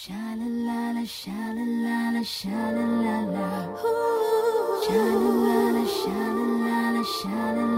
Sha-la-la-la, sha-la-la-la, sha-la-la-la. Sha-la-la-la, sha-la-la-la, sha-la-la-la.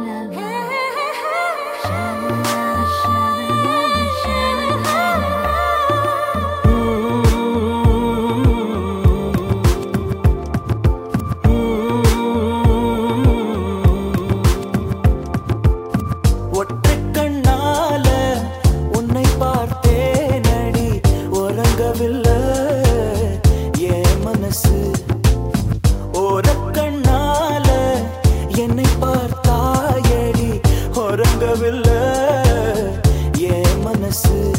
உறங்கவில்லை. என் மனசு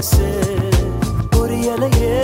அரசு புரியலையே